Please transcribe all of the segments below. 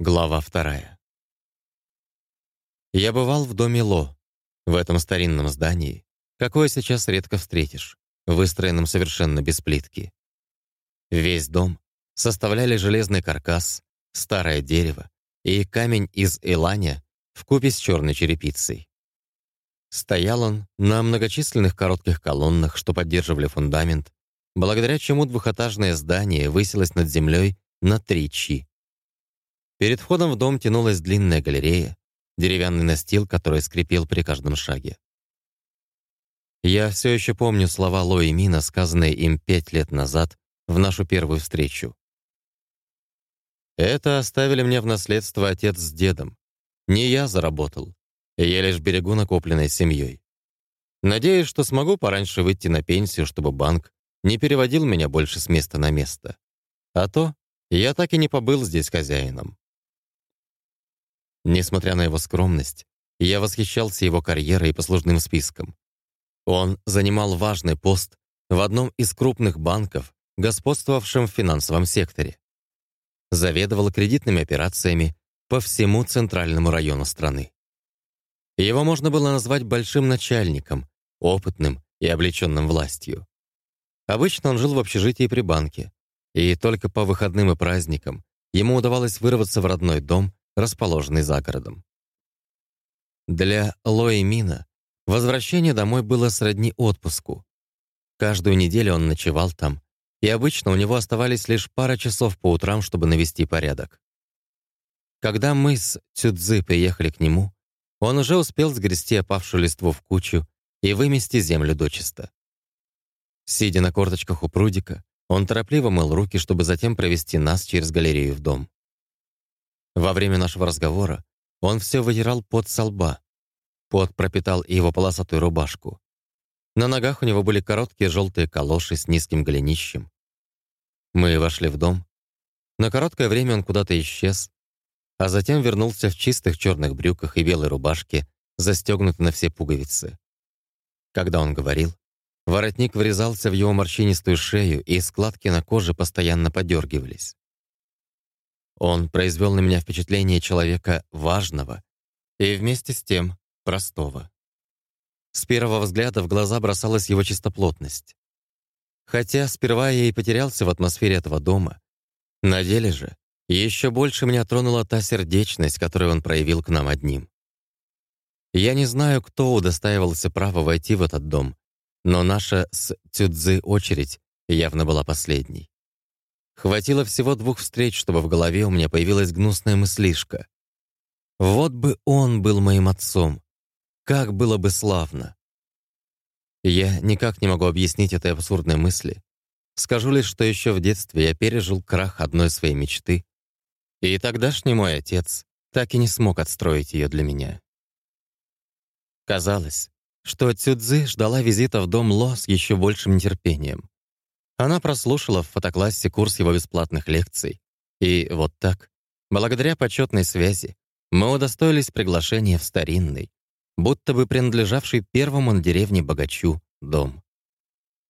Глава вторая. Я бывал в доме Ло, в этом старинном здании, какое сейчас редко встретишь, выстроенном совершенно без плитки. Весь дом составляли железный каркас, старое дерево и камень из эланя вкупе с черной черепицей. Стоял он на многочисленных коротких колоннах, что поддерживали фундамент, благодаря чему двухэтажное здание высилось над землей на три чи. Перед входом в дом тянулась длинная галерея, деревянный настил, который скрипел при каждом шаге. Я все еще помню слова Ло и Мина, сказанные им пять лет назад в нашу первую встречу. Это оставили мне в наследство отец с дедом. Не я заработал, я лишь берегу накопленной семьей. Надеюсь, что смогу пораньше выйти на пенсию, чтобы банк не переводил меня больше с места на место. А то я так и не побыл здесь хозяином. Несмотря на его скромность, я восхищался его карьерой и послужным списком. Он занимал важный пост в одном из крупных банков, господствовавшем в финансовом секторе. Заведовал кредитными операциями по всему центральному району страны. Его можно было назвать большим начальником, опытным и облеченным властью. Обычно он жил в общежитии при банке, и только по выходным и праздникам ему удавалось вырваться в родной дом расположенный за городом. Для Лои Мина возвращение домой было сродни отпуску. Каждую неделю он ночевал там, и обычно у него оставались лишь пара часов по утрам, чтобы навести порядок. Когда мы с Цюдзы приехали к нему, он уже успел сгрести опавшую листву в кучу и вымести землю дочисто. Сидя на корточках у прудика, он торопливо мыл руки, чтобы затем провести нас через галерею в дом. Во время нашего разговора он все вытирал пот со лба. Пот пропитал и его полосатую рубашку. На ногах у него были короткие желтые калоши с низким голенищем. Мы вошли в дом. На короткое время он куда-то исчез, а затем вернулся в чистых черных брюках и белой рубашке, застегнутой на все пуговицы. Когда он говорил, воротник врезался в его морщинистую шею, и складки на коже постоянно подергивались. Он произвел на меня впечатление человека важного и вместе с тем простого. С первого взгляда в глаза бросалась его чистоплотность. Хотя сперва я и потерялся в атмосфере этого дома, на деле же еще больше меня тронула та сердечность, которую он проявил к нам одним. Я не знаю, кто удостаивался права войти в этот дом, но наша с Цюдзы очередь явно была последней. Хватило всего двух встреч, чтобы в голове у меня появилась гнусная мыслишка. Вот бы он был моим отцом. Как было бы славно. Я никак не могу объяснить этой абсурдной мысли. Скажу лишь, что еще в детстве я пережил крах одной своей мечты, и тогдашний мой отец так и не смог отстроить ее для меня. Казалось, что Цюдзы ждала визита в дом Ло с еще большим нетерпением. Она прослушала в фотоклассе курс его бесплатных лекций. И вот так, благодаря почетной связи, мы удостоились приглашения в старинный, будто бы принадлежавший первому на деревне богачу, дом.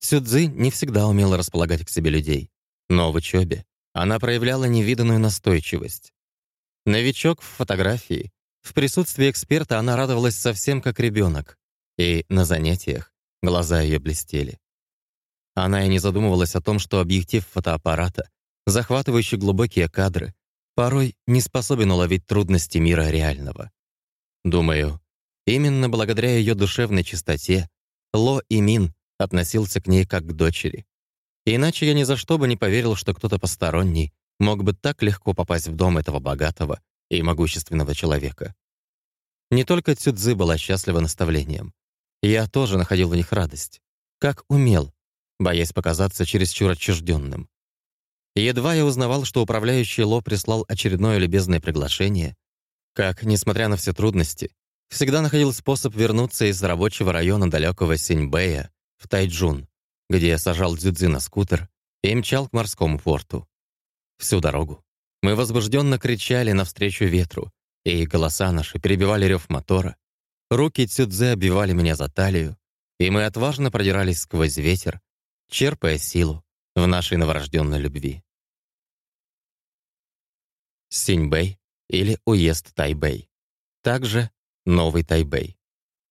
Сюдзи не всегда умела располагать к себе людей, но в учебе она проявляла невиданную настойчивость. Новичок в фотографии, в присутствии эксперта она радовалась совсем как ребенок, и на занятиях глаза ее блестели. Она и не задумывалась о том, что объектив фотоаппарата, захватывающий глубокие кадры, порой не способен уловить трудности мира реального. Думаю, именно благодаря ее душевной чистоте Ло и Мин относился к ней как к дочери. Иначе я ни за что бы не поверил, что кто-то посторонний мог бы так легко попасть в дом этого богатого и могущественного человека. Не только Цюдзы была счастлива наставлением. Я тоже находил в них радость. Как умел, боясь показаться чересчур отчужденным. Едва я узнавал, что управляющий Ло прислал очередное любезное приглашение, как, несмотря на все трудности, всегда находил способ вернуться из рабочего района далекого Синьбэя в Тайджун, где я сажал дзюдзи на скутер и мчал к морскому порту. Всю дорогу мы возбужденно кричали навстречу ветру, и голоса наши перебивали рев мотора. Руки Цюдзе обвивали меня за талию, и мы отважно продирались сквозь ветер, черпая силу в нашей новорожденной любви. Синьбэй или уезд Тайбэй. Также Новый Тайбэй.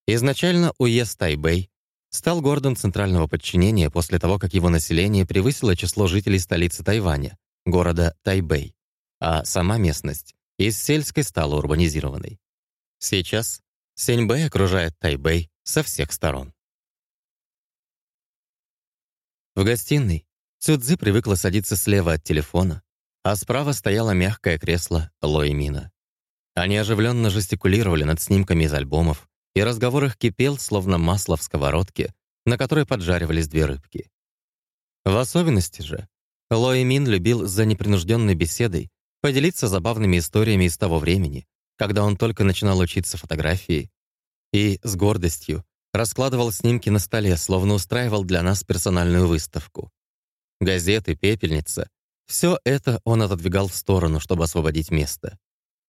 Изначально уезд Тайбэй стал городом центрального подчинения после того, как его население превысило число жителей столицы Тайваня, города Тайбэй, а сама местность из сельской стала урбанизированной. Сейчас Сеньбэй окружает Тайбэй со всех сторон. В гостиной Цюдзи привыкла садиться слева от телефона, а справа стояло мягкое кресло Лоимина. Они оживленно жестикулировали над снимками из альбомов, и разговор их кипел, словно масло в сковородке, на которой поджаривались две рыбки. В особенности же, Лои Мин любил за непринужденной беседой поделиться забавными историями из того времени, когда он только начинал учиться фотографии, и с гордостью раскладывал снимки на столе, словно устраивал для нас персональную выставку. Газеты, пепельница — все это он отодвигал в сторону, чтобы освободить место.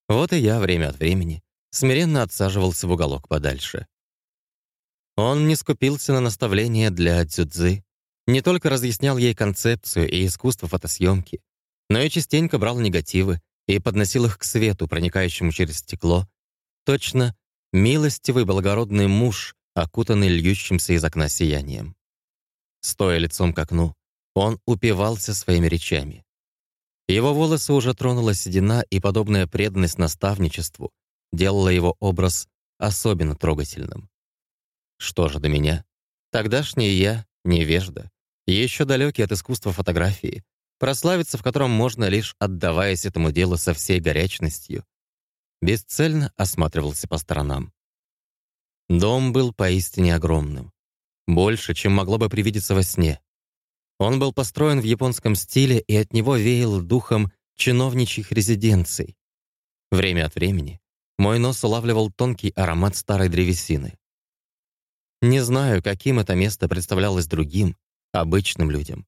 Вот и я время от времени смиренно отсаживался в уголок подальше. Он не скупился на наставления для дзюдзы, не только разъяснял ей концепцию и искусство фотосъемки, но и частенько брал негативы и подносил их к свету, проникающему через стекло. Точно милостивый благородный муж, окутанный льющимся из окна сиянием. Стоя лицом к окну, он упивался своими речами. Его волосы уже тронула седина, и подобная преданность наставничеству делала его образ особенно трогательным. Что же до меня? Тогдашний я, невежда, еще далекий от искусства фотографии, прославиться в котором можно лишь отдаваясь этому делу со всей горячностью, бесцельно осматривался по сторонам. Дом был поистине огромным. Больше, чем могло бы привидеться во сне. Он был построен в японском стиле, и от него веял духом чиновничьих резиденций. Время от времени мой нос улавливал тонкий аромат старой древесины. Не знаю, каким это место представлялось другим, обычным людям.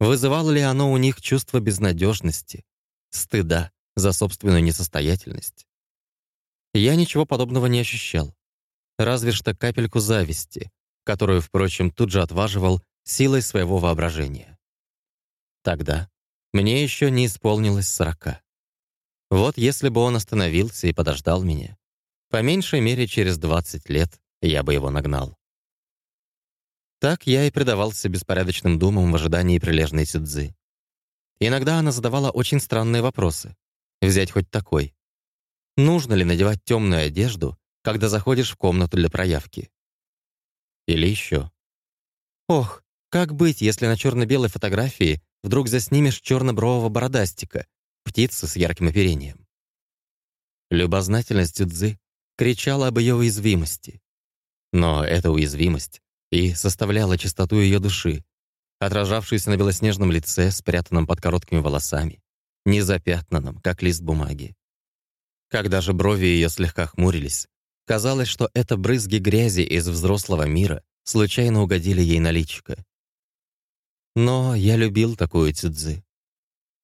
Вызывало ли оно у них чувство безнадежности, стыда за собственную несостоятельность? Я ничего подобного не ощущал. Разве что капельку зависти, которую, впрочем, тут же отваживал силой своего воображения. Тогда мне еще не исполнилось сорока. Вот если бы он остановился и подождал меня, по меньшей мере через 20 лет я бы его нагнал. Так я и предавался беспорядочным думам в ожидании прилежной Сюдзы. Иногда она задавала очень странные вопросы. Взять хоть такой. Нужно ли надевать темную одежду, когда заходишь в комнату для проявки? Или еще. Ох, как быть, если на черно-белой фотографии вдруг заснимешь черно-брового бородастика, птицу с ярким оперением? Любознательность Дзы кричала об ее уязвимости. Но эта уязвимость и составляла чистоту ее души, отражавшуюся на белоснежном лице, спрятанном под короткими волосами, незапятнанном, как лист бумаги. Когда же брови ее слегка хмурились, казалось, что это брызги грязи из взрослого мира случайно угодили ей на личико. Но я любил такую цюдзы.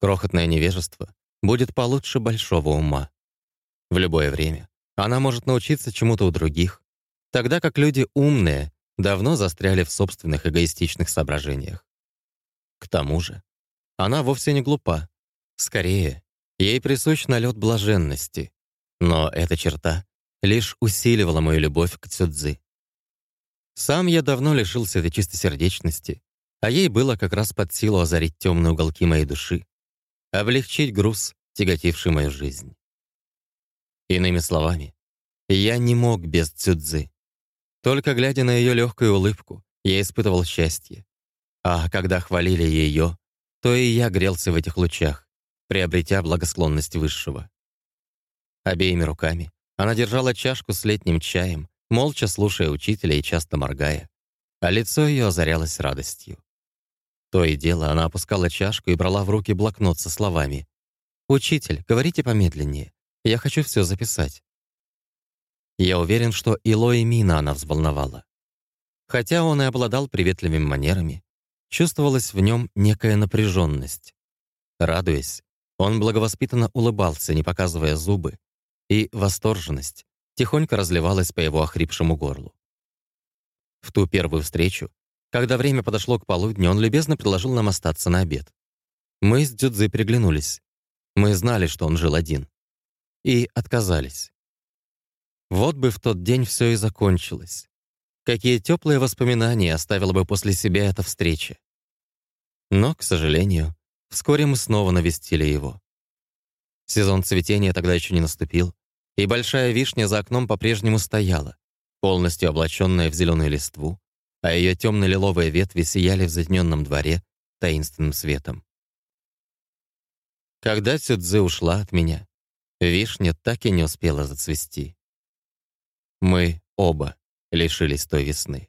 Крохотное невежество будет получше большого ума. В любое время она может научиться чему-то у других, тогда как люди умные давно застряли в собственных эгоистичных соображениях. К тому же, она вовсе не глупа. Скорее, ей присущ налет блаженности. Но эта черта лишь усиливала мою любовь к Цюдзи. Сам я давно лишился этой чистосердечности а ей было как раз под силу озарить темные уголки моей души, облегчить груз, тяготивший мою жизнь. Иными словами, я не мог без Цюдзы. Только глядя на ее легкую улыбку, я испытывал счастье. А когда хвалили ее, то и я грелся в этих лучах, приобретя благосклонность Высшего. Обеими руками она держала чашку с летним чаем, молча слушая учителя и часто моргая, а лицо ее озарялось радостью. То и дело она опускала чашку и брала в руки блокнот со словами. «Учитель, говорите помедленнее. Я хочу все записать». Я уверен, что и Лои Мина она взволновала. Хотя он и обладал приветливыми манерами, чувствовалась в нем некая напряженность. Радуясь, он благовоспитанно улыбался, не показывая зубы, и восторженность тихонько разливалась по его охрипшему горлу. В ту первую встречу когда время подошло к полудню, он любезно предложил нам остаться на обед. Мы с Дзюдзи приглянулись. Мы знали, что он жил один. и отказались. Вот бы в тот день все и закончилось. Какие теплые воспоминания оставила бы после себя эта встреча. Но, к сожалению, вскоре мы снова навестили его. Сезон цветения тогда еще не наступил, и большая вишня за окном по-прежнему стояла, полностью облаченная в зеленую листву, а ее темно-лиловые ветви сияли в затененном дворе таинственным светом. Когда Цюдзы ушла от меня, вишня так и не успела зацвести. Мы оба лишились той весны.